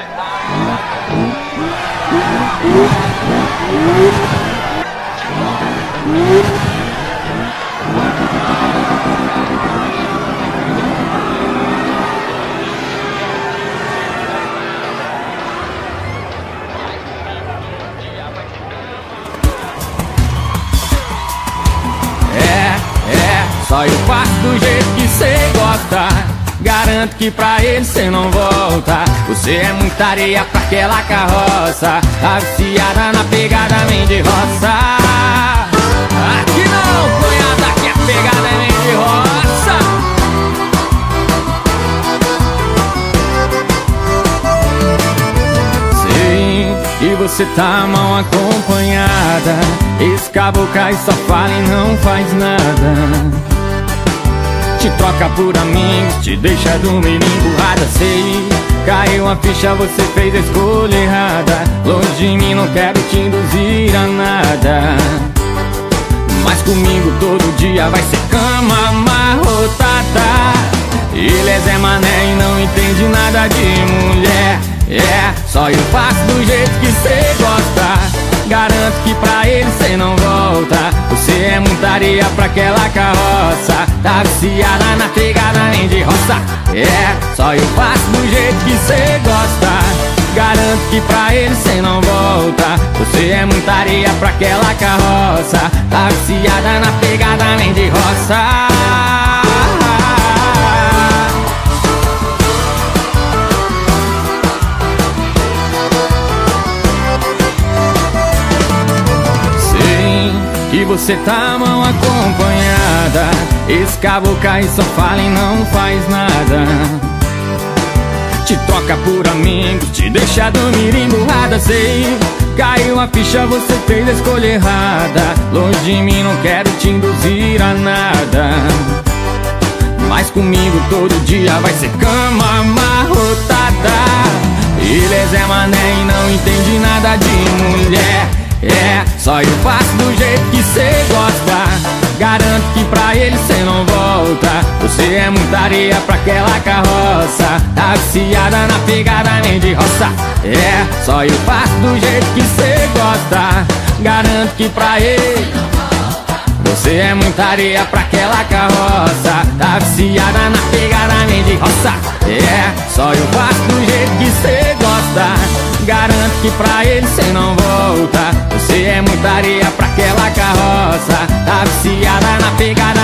É, é, só eu faço do jeito que cê gosta. Garanto que pra ele cê não volta. Você é muita areia pra aquela carroça. Tá viciada na pegada, roça. Aqui não, cunhada, que a pegada roça. Sei que você tá mal acompanhada. Esse caboclo só fala e não faz nada. Te troca por amigos, te deixa dormir emburrada Sei, caiu a ficha, você fez a escolha errada. Longe de mim, não quero te induzir a nada. Mas comigo todo dia vai ser cama amarrotada. Ele é Zé Mané e não entende nada de mulher. É, só eu faço do jeito que cê gosta que pra ele cê não volta. Você é muita areia pra aquela carroça. Tá viciada na pegada nem de roça. É, só eu faço do jeito que cê gosta. Garanto que pra ele cê não volta. Você é muita areia pra aquela carroça. Tá viciada na pegada nem de que você tá mal acompanhada. Esse cabo cai só fala e não faz nada. Te troca por amigos, te deixa dormir emburrada Sei, caiu a ficha, você fez a escolha errada. Longe de mim, não quero te induzir a nada. Mas comigo todo dia vai ser cama amarrotada. Ele é Zé Mané e não entende nada de mulher é, só eu faço do jeito que cê gosta. Garanto que pra ele cê não volta. Você é muita areia pra aquela carroça. Tá viciada na pegada nem de roça. É, só eu faço do jeito que cê gosta. Garanto que pra ele você é muita areia pra aquela carroça. Tá viciada na pegada nem de roça. É, só eu faço do jeito que cê Garanto que pra ele cê não volta. Você é muita areia pra aquela carroça. Tá viciada na pegada